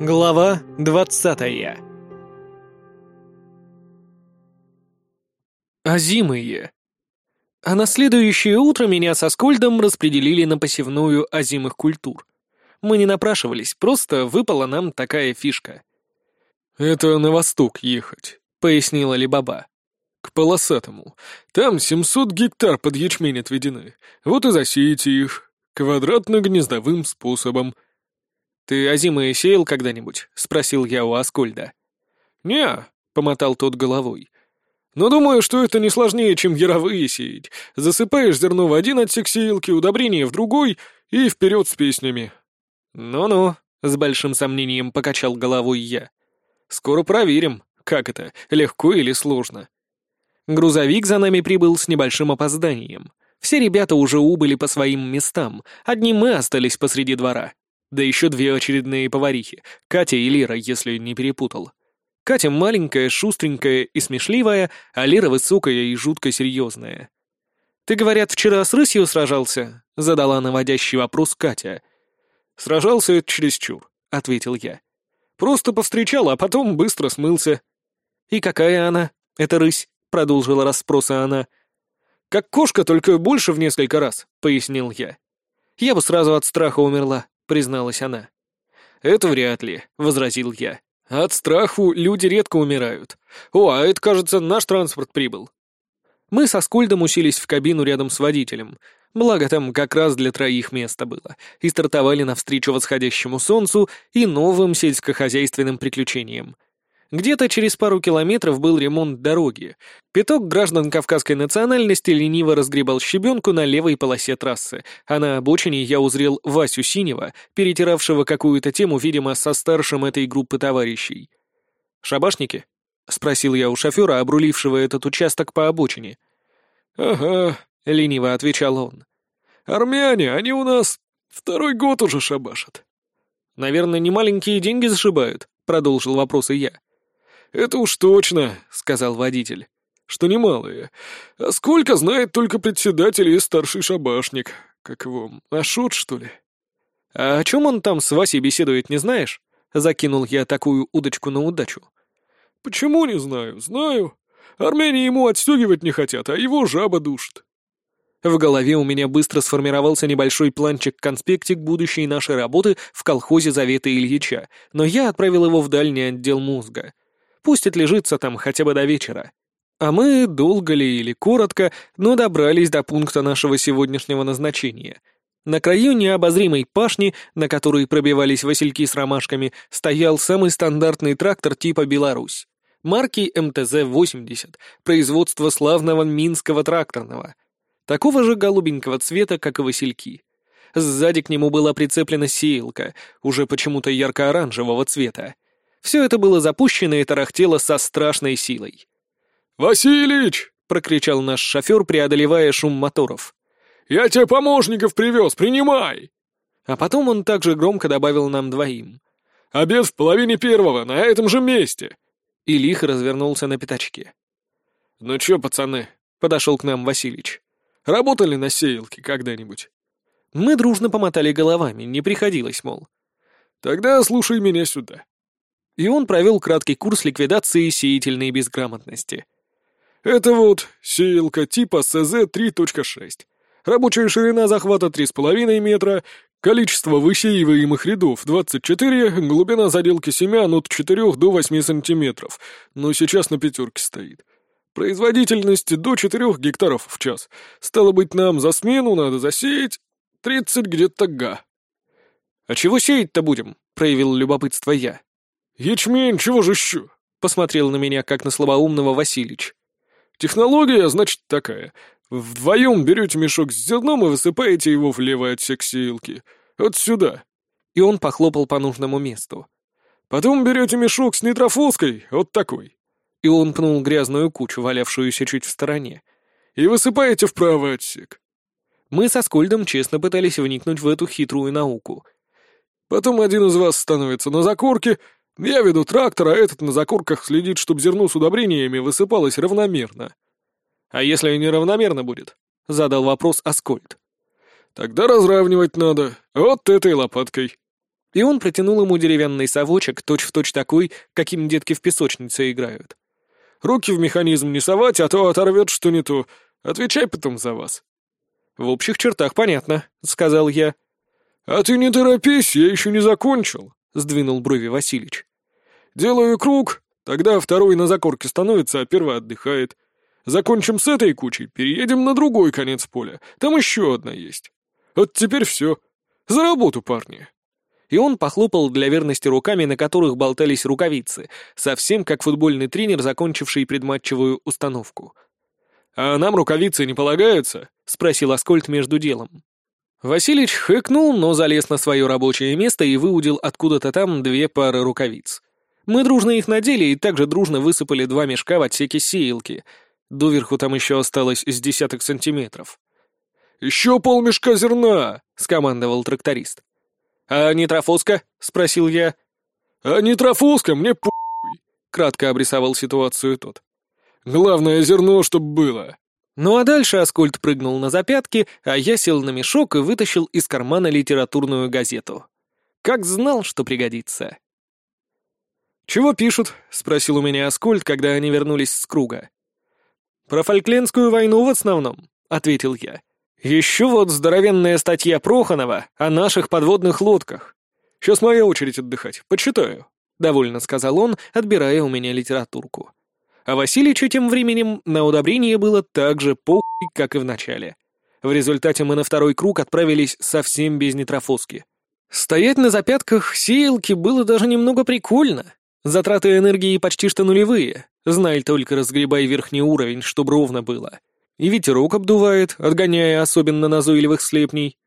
Глава двадцатая Озимые. А на следующее утро меня со Скольдом распределили на посевную озимых культур. Мы не напрашивались, просто выпала нам такая фишка. «Это на восток ехать», — пояснила Либаба. «К полосатому. Там 700 гектар под ячмень отведены. Вот и засеете их. Квадратно-гнездовым способом. «Ты озимые сеял когда-нибудь?» — спросил я у Аскольда. «Не», — помотал тот головой. «Но думаю, что это не сложнее, чем яровые сеять. Засыпаешь зерно в один отсек сеялки, удобрение в другой и вперед с песнями». «Ну-ну», — с большим сомнением покачал головой я. «Скоро проверим, как это, легко или сложно». Грузовик за нами прибыл с небольшим опозданием. Все ребята уже убыли по своим местам, одни мы остались посреди двора. Да еще две очередные поварихи, Катя и Лира, если не перепутал. Катя маленькая, шустренькая и смешливая, а Лира высокая и жутко серьезная. «Ты, говорят, вчера с рысью сражался?» — задала наводящий вопрос Катя. «Сражался это чересчур», — ответил я. «Просто повстречал, а потом быстро смылся». «И какая она, эта рысь?» — продолжила расспросы она. «Как кошка, только больше в несколько раз», — пояснил я. «Я бы сразу от страха умерла», — призналась она. «Это вряд ли», — возразил я. «От страху люди редко умирают. О, а это, кажется, наш транспорт прибыл». Мы со Скольдом уселись в кабину рядом с водителем. Благо, там как раз для троих места было. И стартовали навстречу восходящему солнцу и новым сельскохозяйственным приключениям. Где-то через пару километров был ремонт дороги. Пяток граждан кавказской национальности лениво разгребал щебенку на левой полосе трассы, а на обочине я узрел Васю Синего, перетиравшего какую-то тему, видимо, со старшим этой группы товарищей. «Шабашники?» — спросил я у шофера, обрулившего этот участок по обочине. «Ага», — лениво отвечал он. «Армяне, они у нас второй год уже шабашат». «Наверное, не маленькие деньги зашибают», — продолжил вопросы я. «Это уж точно», — сказал водитель, — «что немалые. А сколько знает только председатель и старший шабашник. Как его, Ашот, что ли?» «А о чем он там с Васей беседует, не знаешь?» Закинул я такую удочку на удачу. «Почему не знаю? Знаю. Армяне ему отстегивать не хотят, а его жаба душит». В голове у меня быстро сформировался небольшой планчик-конспектик будущей нашей работы в колхозе Завета Ильича, но я отправил его в дальний отдел мозга — Пусть отлежится там хотя бы до вечера. А мы, долго ли или коротко, но добрались до пункта нашего сегодняшнего назначения. На краю необозримой пашни, на которой пробивались васильки с ромашками, стоял самый стандартный трактор типа «Беларусь». Марки МТЗ-80, производство славного Минского тракторного. Такого же голубенького цвета, как и васильки. Сзади к нему была прицеплена сеялка, уже почему-то ярко-оранжевого цвета. Все это было запущено и тарахтело со страшной силой. «Василич!» — прокричал наш шофер, преодолевая шум моторов. «Я тебе помощников привез, принимай!» А потом он также громко добавил нам двоим. «Обед в половине первого, на этом же месте!» И лихо развернулся на пятачке. «Ну чё, пацаны?» — подошел к нам Василич. «Работали на сеялке когда-нибудь?» Мы дружно помотали головами, не приходилось, мол. «Тогда слушай меня сюда и он провел краткий курс ликвидации сеятельной безграмотности. «Это вот сеялка типа СЗ-3.6. Рабочая ширина захвата 3,5 метра, количество высеиваемых рядов 24, глубина заделки семян от 4 до 8 сантиметров, но сейчас на пятерке стоит. Производительность до 4 гектаров в час. Стало быть, нам за смену надо засеять 30 где-то га». «А чего сеять-то будем?» — проявил любопытство я. «Ячмень, чего же еще?» — посмотрел на меня, как на слабоумного Василич. «Технология, значит, такая. Вдвоем берете мешок с зерном и высыпаете его в левый отсек сеялки. Вот сюда». И он похлопал по нужному месту. «Потом берете мешок с нитрофоской, вот такой». И он пнул грязную кучу, валявшуюся чуть в стороне. «И высыпаете в правый отсек». Мы со Скольдом честно пытались вникнуть в эту хитрую науку. Потом один из вас становится на закорке, я веду трактор, а этот на закорках следит, чтобы зерно с удобрениями высыпалось равномерно. А если неравномерно будет? Задал вопрос Аскольд. Тогда разравнивать надо, вот этой лопаткой. И он протянул ему деревянный совочек, точь-в-точь такой, каким детки в песочнице играют. «Руки в механизм не совать, а то оторвет что не то. Отвечай потом за вас». «В общих чертах понятно», — сказал я. «А ты не торопись, я еще не закончил», — сдвинул брови Василич. «Делаю круг, тогда второй на закорке становится, а первый отдыхает. Закончим с этой кучей, переедем на другой конец поля, там еще одна есть. Вот теперь все. За работу, парни!» И он похлопал для верности руками, на которых болтались рукавицы, совсем как футбольный тренер, закончивший предматчевую установку. «А нам рукавицы не полагаются?» — спросил Аскольд между делом. Василич хыкнул, но залез на свое рабочее место и выудил откуда-то там две пары рукавиц. Мы дружно их надели и также дружно высыпали два мешка в отсеке сеялки. Доверху там еще осталось с десяток сантиметров. «Еще полмешка зерна!» — скомандовал тракторист. «А нитрофоска?» — спросил я. «А нитрофоска мне похуй!» — кратко обрисовал ситуацию тот. «Главное зерно, чтоб было!» Ну а дальше Аскольд прыгнул на запятки, а я сел на мешок и вытащил из кармана литературную газету. Как знал, что пригодится. «Чего пишут?» — спросил у меня Аскольд, когда они вернулись с круга. «Про Фольклендскую войну в основном», — ответил я. «Еще вот здоровенная статья Проханова о наших подводных лодках. Сейчас моя очередь отдыхать, почитаю», — довольно сказал он, отбирая у меня литературку. А Васильичу тем временем на удобрение было так же похуй, как и в начале. В результате мы на второй круг отправились совсем без нитрофоски. Стоять на запятках сеялки было даже немного прикольно. Затраты энергии почти что нулевые. Знай только разгребай верхний уровень, чтобы ровно было. И ветерок обдувает, отгоняя особенно назойливых слепней.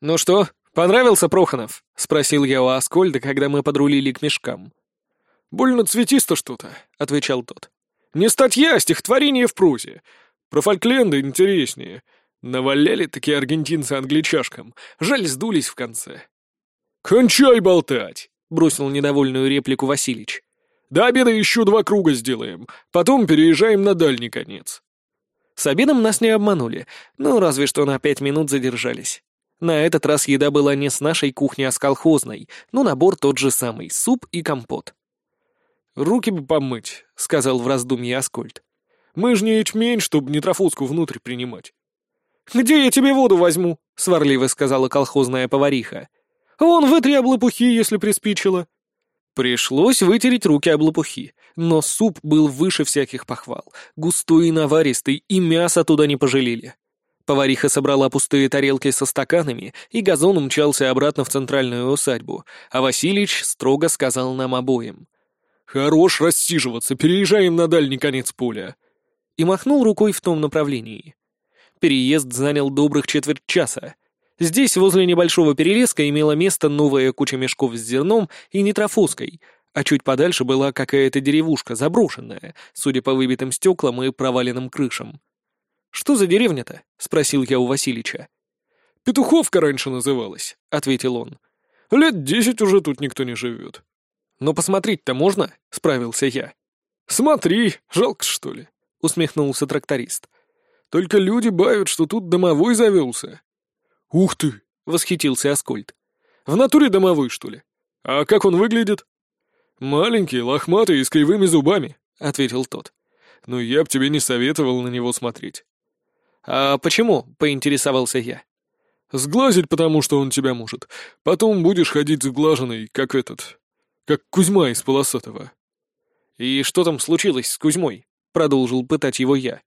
«Ну что, понравился Проханов?» — спросил я у Аскольда, когда мы подрулили к мешкам. «Больно цветисто что-то», — отвечал тот. Не статья, а стихотворение в прозе. Про Фолькленды интереснее. Наваляли такие аргентинцы англичашкам. Жаль, сдулись в конце. «Кончай болтать!» — бросил недовольную реплику Василич. «До обеда еще два круга сделаем, потом переезжаем на дальний конец». С обедом нас не обманули, ну, разве что на пять минут задержались. На этот раз еда была не с нашей кухни, а с колхозной, но набор тот же самый — суп и компот. «Руки бы помыть», — сказал в раздумье Аскольд. «Мы ж не ячмень, чтобы нитрофоску внутрь принимать». «Где я тебе воду возьму?» — сварливо сказала колхозная повариха. «Вон, вытри облопухи, если приспичило». Пришлось вытереть руки об лопухи, но суп был выше всяких похвал, густой и наваристый, и мясо туда не пожалели. Повариха собрала пустые тарелки со стаканами, и газон умчался обратно в центральную усадьбу, а Василич строго сказал нам обоим — «Хорош рассиживаться, переезжаем на дальний конец поля!» И махнул рукой в том направлении. Переезд занял добрых четверть часа. Здесь, возле небольшого перелеска, имела место новая куча мешков с зерном и нитрофоской, а чуть подальше была какая-то деревушка, заброшенная, судя по выбитым стеклам и проваленным крышам. «Что за деревня-то?» — спросил я у Василича. «Петуховка раньше называлась», — ответил он. «Лет десять уже тут никто не живет». «Но посмотреть-то можно?» — справился я. «Смотри, жалко, что ли?» — усмехнулся тракторист. «Только люди бают, что тут домовой завелся». «Ух ты!» — восхитился Аскольд. «В натуре домовой, что ли? А как он выглядит?» «Маленький, лохматый и с кривыми зубами», — ответил тот. «Но я б тебе не советовал на него смотреть». «А почему?» — поинтересовался я. «Сглазить, потому что он тебя может. Потом будешь ходить сглаженный, как этот, как Кузьма из Полосатого. «И что там случилось с Кузьмой?» — продолжил пытать его я.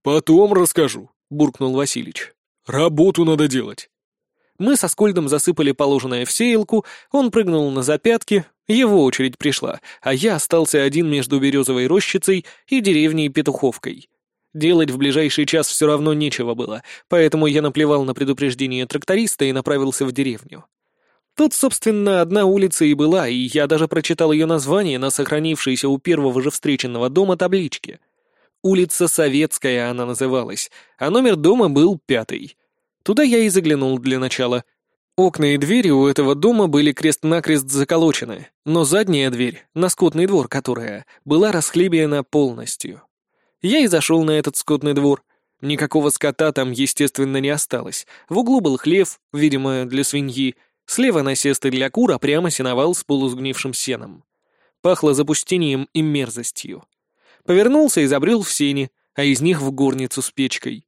«Потом расскажу», — буркнул Василич. «Работу надо делать». Мы со Скольдом засыпали положенное в сеялку, он прыгнул на запятки, его очередь пришла, а я остался один между березовой рощицей и деревней Петуховкой. Делать в ближайший час все равно нечего было, поэтому я наплевал на предупреждение тракториста и направился в деревню. Тут, собственно, одна улица и была, и я даже прочитал ее название на сохранившейся у первого же встреченного дома табличке. Улица Советская она называлась, а номер дома был пятый. Туда я и заглянул для начала. Окна и двери у этого дома были крест-накрест заколочены, но задняя дверь, на скотный двор которая, была расхлебиена полностью. Я и зашел на этот скотный двор. Никакого скота там, естественно, не осталось. В углу был хлев, видимо, для свиньи, Слева насесты для кур, а прямо сеновал с полусгнившим сеном. Пахло запустением и мерзостью. Повернулся и забрел в сени, а из них в горницу с печкой.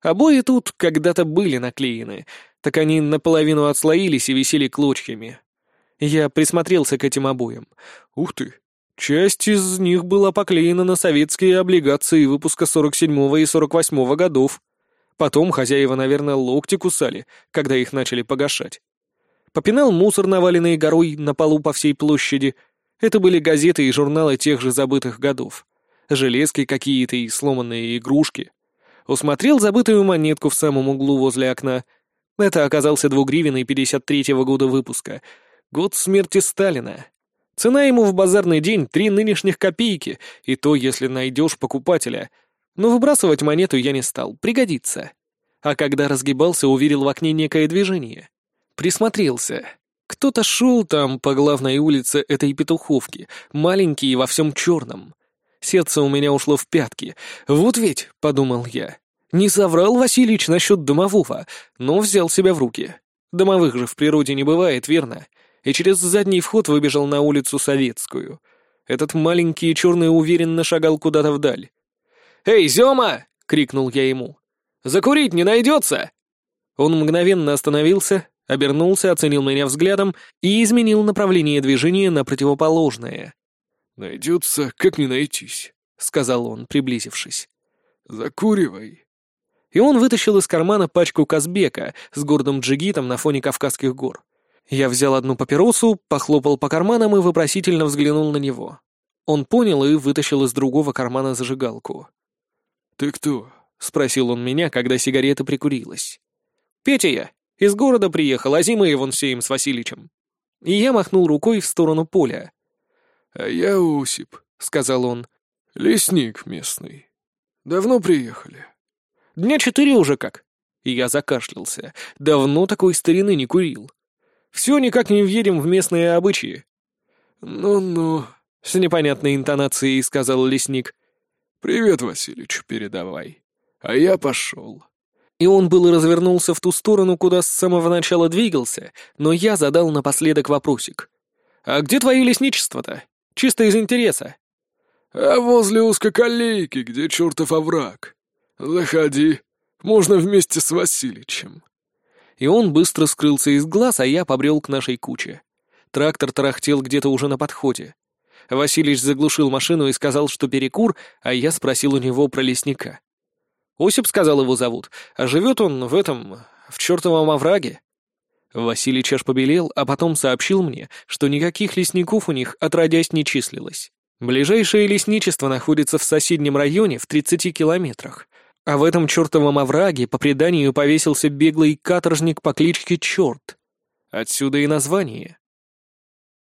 Обои тут когда-то были наклеены, так они наполовину отслоились и висели клочьями. Я присмотрелся к этим обоям. Ух ты! Часть из них была поклеена на советские облигации выпуска 47-го и 48-го годов. Потом хозяева, наверное, локти кусали, когда их начали погашать. Попинал мусор, наваленный горой на полу по всей площади. Это были газеты и журналы тех же забытых годов. Железки какие-то и сломанные игрушки. Усмотрел забытую монетку в самом углу возле окна. Это оказался двугривенный 53-го года выпуска. Год смерти Сталина. Цена ему в базарный день — три нынешних копейки, и то, если найдешь покупателя. Но выбрасывать монету я не стал, пригодится. А когда разгибался, увидел в окне некое движение. Присмотрелся. Кто-то шел там по главной улице этой петуховки, маленький и во всем черном. Сердце у меня ушло в пятки. Вот ведь, — подумал я, — не соврал Васильич насчет домового, но взял себя в руки. Домовых же в природе не бывает, верно? И через задний вход выбежал на улицу Советскую. Этот маленький и черный уверенно шагал куда-то вдаль. «Эй, Зема!» — крикнул я ему. «Закурить не найдется?» Он мгновенно остановился, обернулся, оценил меня взглядом и изменил направление движения на противоположное. «Найдется, как не найтись», — сказал он, приблизившись. «Закуривай». И он вытащил из кармана пачку Казбека с гордым джигитом на фоне Кавказских гор. Я взял одну папиросу, похлопал по карманам и вопросительно взглянул на него. Он понял и вытащил из другого кармана зажигалку. «Ты кто?» — спросил он меня, когда сигарета прикурилась. «Петя я. Из города приехал, а зимы вон все им с Васильичем». И я махнул рукой в сторону поля. «А я Осип», — сказал он. «Лесник местный. Давно приехали?» «Дня четыре уже как». И я закашлялся. Давно такой старины не курил. Все никак не въедем в местные обычаи». «Ну-ну», — с непонятной интонацией сказал лесник. «Привет, Василич, передавай. А я пошел». И он было развернулся в ту сторону, куда с самого начала двигался, но я задал напоследок вопросик. «А где твои лесничества-то? Чисто из интереса». «А возле узкоколейки, где чертов овраг. Заходи, можно вместе с Василичем» и он быстро скрылся из глаз, а я побрел к нашей куче. Трактор тарахтел где-то уже на подходе. Василич заглушил машину и сказал, что перекур, а я спросил у него про лесника. Осип сказал его зовут, а живет он в этом, в чертовом овраге. Василич аж побелел, а потом сообщил мне, что никаких лесников у них отродясь не числилось. Ближайшее лесничество находится в соседнем районе в 30 километрах, а в этом чертовом овраге по преданию повесился беглый каторжник по кличке Черт. Отсюда и название.